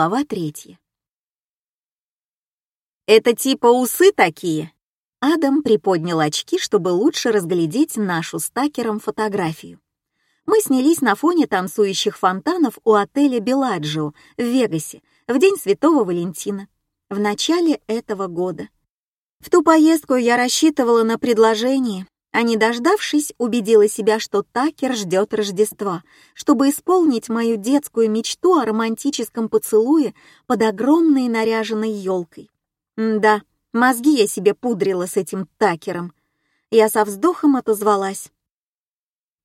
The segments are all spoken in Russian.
Глава третья. «Это типа усы такие?» Адам приподнял очки, чтобы лучше разглядеть нашу с Такером фотографию. Мы снялись на фоне танцующих фонтанов у отеля «Беладжио» в Вегасе в день Святого Валентина, в начале этого года. В ту поездку я рассчитывала на предложение, а не дождавшись, убедила себя, что Такер ждет Рождества, чтобы исполнить мою детскую мечту о романтическом поцелуе под огромной наряженной елкой. Да, мозги я себе пудрила с этим Такером. Я со вздохом отозвалась.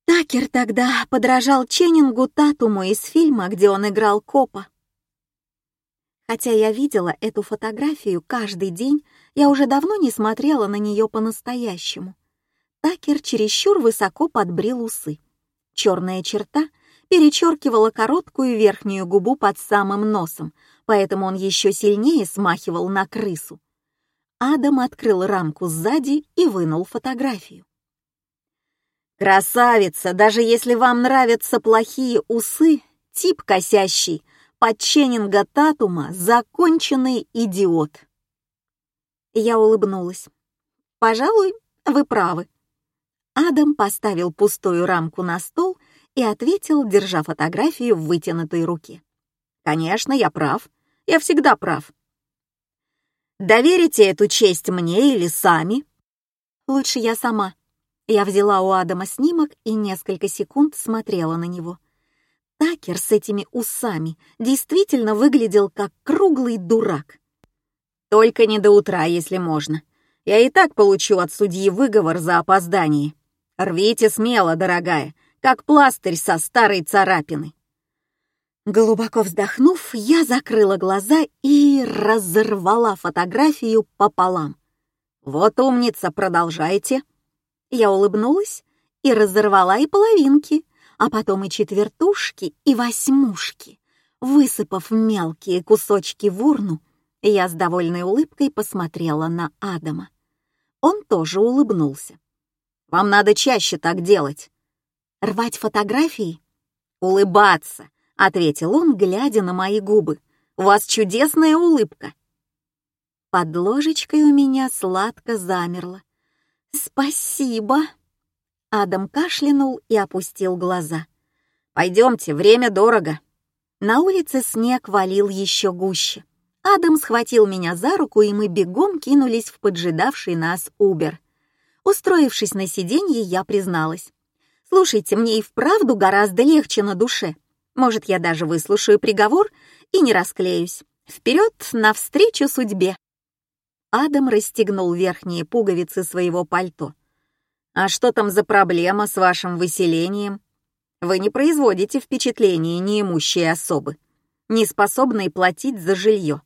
Такер тогда подражал Ченнингу Татуму из фильма, где он играл копа. Хотя я видела эту фотографию каждый день, я уже давно не смотрела на нее по-настоящему. Такер чересчур высоко подбрил усы. Черная черта перечеркивала короткую верхнюю губу под самым носом, поэтому он еще сильнее смахивал на крысу. Адам открыл рамку сзади и вынул фотографию. «Красавица, даже если вам нравятся плохие усы, тип косящий, подченинга Татума, законченный идиот». Я улыбнулась. «Пожалуй, вы правы. Адам поставил пустую рамку на стол и ответил, держа фотографию в вытянутой руке. «Конечно, я прав. Я всегда прав. Доверите эту честь мне или сами?» «Лучше я сама». Я взяла у Адама снимок и несколько секунд смотрела на него. Такер с этими усами действительно выглядел как круглый дурак. «Только не до утра, если можно. Я и так получу от судьи выговор за опоздание», Рвите смело, дорогая, как пластырь со старой царапиной. Глубоко вздохнув, я закрыла глаза и разорвала фотографию пополам. «Вот умница, продолжайте». Я улыбнулась и разорвала и половинки, а потом и четвертушки, и восьмушки. Высыпав мелкие кусочки в урну, я с довольной улыбкой посмотрела на Адама. Он тоже улыбнулся. Вам надо чаще так делать». «Рвать фотографии?» «Улыбаться», — ответил он, глядя на мои губы. «У вас чудесная улыбка». Под ложечкой у меня сладко замерло. «Спасибо!» Адам кашлянул и опустил глаза. «Пойдемте, время дорого». На улице снег валил еще гуще. Адам схватил меня за руку, и мы бегом кинулись в поджидавший нас Убер. Устроившись на сиденье, я призналась. «Слушайте, мне и вправду гораздо легче на душе. Может, я даже выслушаю приговор и не расклеюсь. Вперед, навстречу судьбе!» Адам расстегнул верхние пуговицы своего пальто. «А что там за проблема с вашим выселением? Вы не производите впечатления неимущей особы, не способной платить за жилье.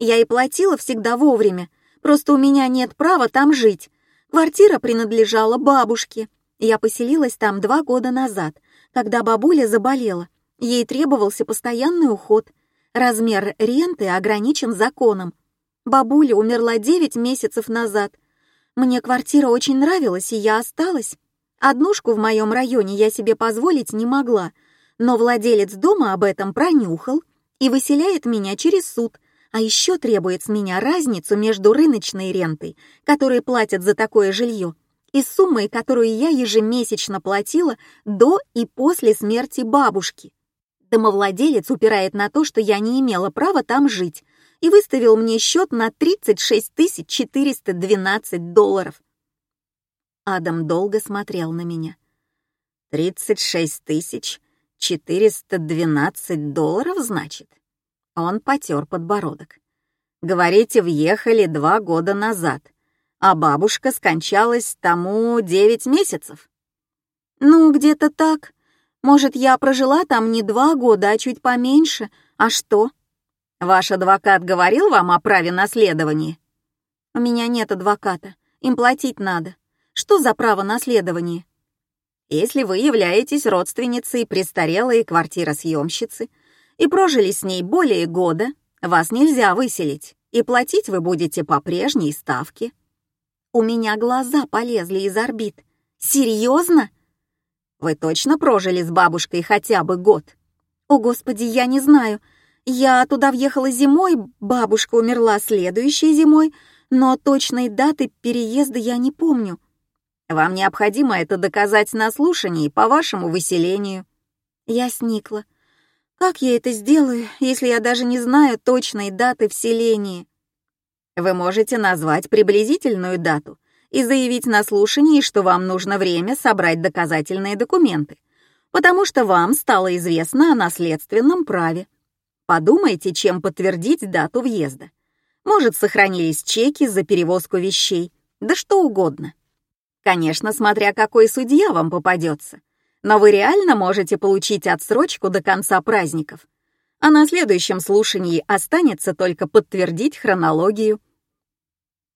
Я и платила всегда вовремя, просто у меня нет права там жить, Квартира принадлежала бабушке. Я поселилась там два года назад, когда бабуля заболела. Ей требовался постоянный уход. Размер ренты ограничен законом. Бабуля умерла девять месяцев назад. Мне квартира очень нравилась, и я осталась. Однушку в моем районе я себе позволить не могла, но владелец дома об этом пронюхал и выселяет меня через суд, а еще требует с меня разницу между рыночной рентой, которую платят за такое жилье, и суммой, которую я ежемесячно платила до и после смерти бабушки. Домовладелец упирает на то, что я не имела права там жить, и выставил мне счет на 36 412 долларов. Адам долго смотрел на меня. «36 412 долларов, значит?» Он потер подбородок. «Говорите, въехали два года назад, а бабушка скончалась тому девять месяцев?» «Ну, где-то так. Может, я прожила там не два года, а чуть поменьше. А что?» «Ваш адвокат говорил вам о праве наследования?» «У меня нет адвоката. Им платить надо. Что за право наследования?» «Если вы являетесь родственницей престарелой квартиросъемщицы, и прожили с ней более года, вас нельзя выселить, и платить вы будете по прежней ставке. У меня глаза полезли из орбит. Серьезно? Вы точно прожили с бабушкой хотя бы год? О, Господи, я не знаю. Я туда въехала зимой, бабушка умерла следующей зимой, но точной даты переезда я не помню. Вам необходимо это доказать на слушании по вашему выселению. Я сникла. Как я это сделаю, если я даже не знаю точной даты вселения? Вы можете назвать приблизительную дату и заявить на слушании, что вам нужно время собрать доказательные документы, потому что вам стало известно о наследственном праве. Подумайте, чем подтвердить дату въезда. Может, сохранились чеки за перевозку вещей, да что угодно. Конечно, смотря какой судья вам попадется. Но вы реально можете получить отсрочку до конца праздников. А на следующем слушании останется только подтвердить хронологию.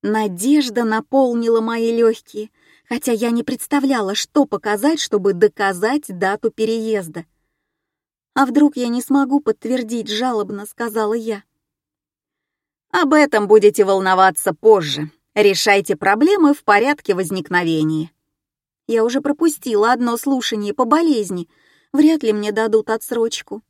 Надежда наполнила мои легкие, хотя я не представляла, что показать, чтобы доказать дату переезда. «А вдруг я не смогу подтвердить жалобно?» — сказала я. «Об этом будете волноваться позже. Решайте проблемы в порядке возникновения». Я уже пропустила одно слушание по болезни. Вряд ли мне дадут отсрочку.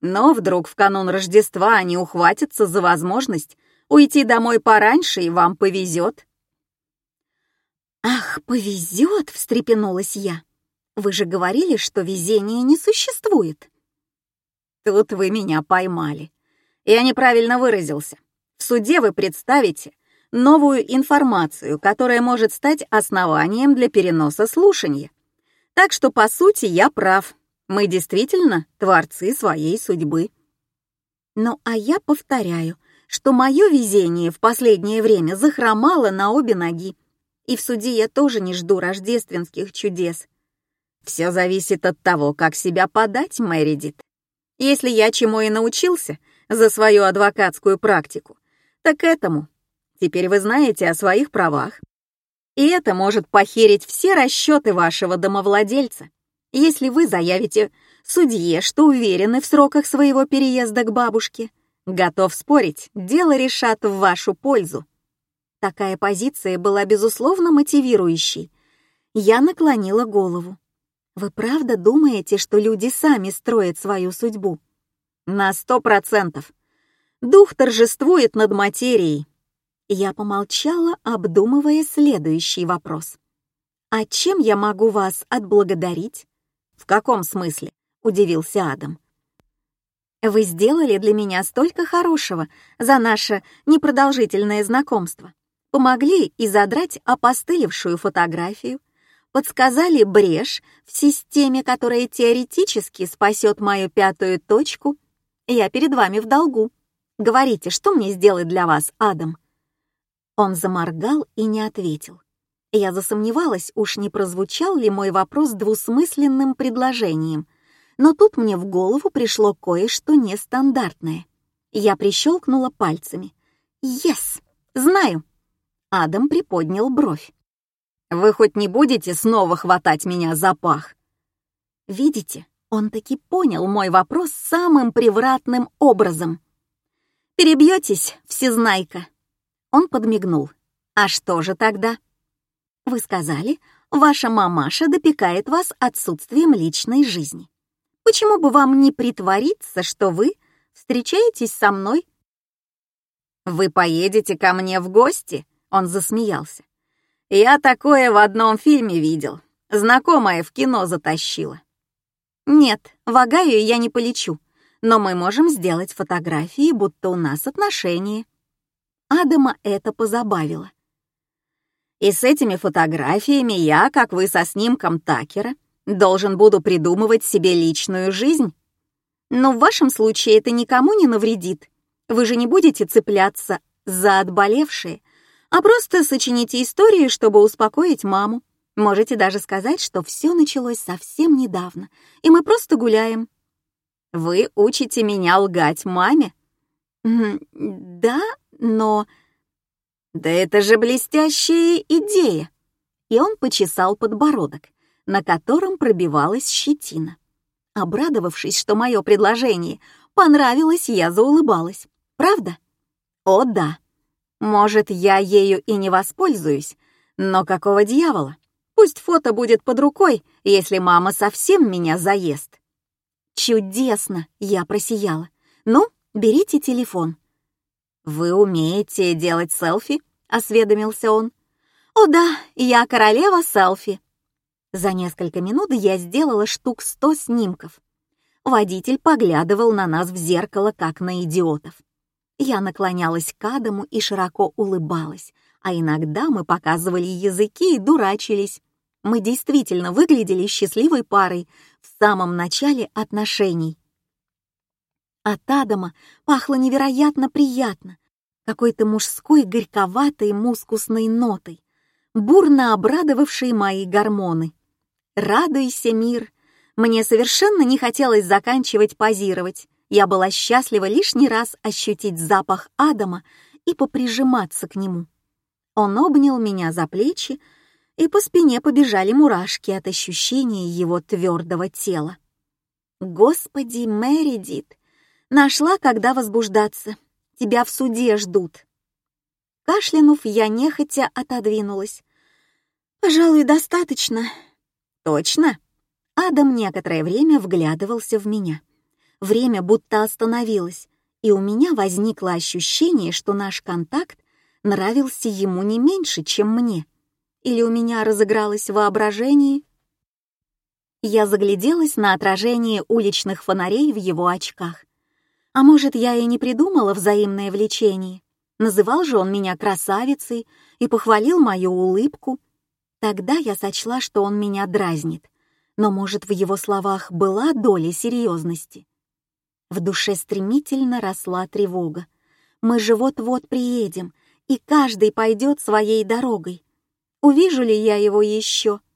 Но вдруг в канун Рождества они ухватятся за возможность уйти домой пораньше, и вам повезет. «Ах, повезет!» — встрепенулась я. «Вы же говорили, что везения не существует». Тут вы меня поймали. Я неправильно выразился. В суде вы представите новую информацию, которая может стать основанием для переноса слушания. Так что, по сути, я прав. Мы действительно творцы своей судьбы. Ну, а я повторяю, что мое везение в последнее время захромало на обе ноги. И в суде я тоже не жду рождественских чудес. Все зависит от того, как себя подать, Мэридит. Если я чему и научился за свою адвокатскую практику, так этому. Теперь вы знаете о своих правах. И это может похерить все расчеты вашего домовладельца, если вы заявите судье, что уверены в сроках своего переезда к бабушке. Готов спорить, дело решат в вашу пользу. Такая позиция была, безусловно, мотивирующей. Я наклонила голову. Вы правда думаете, что люди сами строят свою судьбу? На сто процентов. Дух торжествует над материей. Я помолчала, обдумывая следующий вопрос. «А чем я могу вас отблагодарить?» «В каком смысле?» — удивился Адам. «Вы сделали для меня столько хорошего за наше непродолжительное знакомство. Помогли и задрать опостылевшую фотографию, подсказали брешь в системе, которая теоретически спасет мою пятую точку. Я перед вами в долгу. Говорите, что мне сделать для вас, Адам?» Он заморгал и не ответил. Я засомневалась, уж не прозвучал ли мой вопрос двусмысленным предложением. Но тут мне в голову пришло кое-что нестандартное. Я прищелкнула пальцами. «Yes! Знаю!» Адам приподнял бровь. Вы хоть не будете снова хватать меня за пах? Видите, он таки понял мой вопрос самым превратным образом. Перебьетесь, всезнайка. Он подмигнул. А что же тогда? Вы сказали, ваша мамаша допекает вас отсутствием личной жизни. Почему бы вам не притвориться, что вы встречаетесь со мной? Вы поедете ко мне в гости? Он засмеялся. Я такое в одном фильме видел. Знакомая в кино затащила. Нет, в Агаю я не полечу, но мы можем сделать фотографии, будто у нас отношения. Адама это позабавило. И с этими фотографиями я, как вы со снимком Такера, должен буду придумывать себе личную жизнь. Но в вашем случае это никому не навредит. Вы же не будете цепляться за отболевшие, а просто сочините историю, чтобы успокоить маму. Можете даже сказать, что все началось совсем недавно, и мы просто гуляем. Вы учите меня лгать маме? Да, но... Да это же блестящая идея. И он почесал подбородок, на котором пробивалась щетина. Обрадовавшись, что мое предложение понравилось, я заулыбалась. Правда? О, да. Может, я ею и не воспользуюсь, но какого дьявола? Пусть фото будет под рукой, если мама совсем меня заест. Чудесно, я просияла. Ну, Берите телефон». «Вы умеете делать селфи?» — осведомился он. «О да, я королева селфи». За несколько минут я сделала штук сто снимков. Водитель поглядывал на нас в зеркало, как на идиотов. Я наклонялась к Адаму и широко улыбалась, а иногда мы показывали языки и дурачились. Мы действительно выглядели счастливой парой в самом начале отношений. От Адама пахло невероятно приятно, какой-то мужской горьковатой мускусной нотой, бурно обрадовавшей мои гормоны. «Радуйся, мир!» Мне совершенно не хотелось заканчивать позировать. Я была счастлива лишний раз ощутить запах Адама и поприжиматься к нему. Он обнял меня за плечи, и по спине побежали мурашки от ощущения его твердого тела. «Господи, Мэридит, нашла, когда возбуждаться. Тебя в суде ждут». Кашлянув, я нехотя отодвинулась. «Пожалуй, достаточно». «Точно?» Адам некоторое время вглядывался в меня. Время будто остановилось, и у меня возникло ощущение, что наш контакт нравился ему не меньше, чем мне. Или у меня разыгралось воображение? Я загляделась на отражение уличных фонарей в его очках. А может, я и не придумала взаимное влечение? Называл же он меня красавицей и похвалил мою улыбку. Тогда я сочла, что он меня дразнит. Но, может, в его словах была доля серьезности? В душе стремительно росла тревога. Мы же вот-вот приедем, и каждый пойдет своей дорогой. Увижу ли я его еще —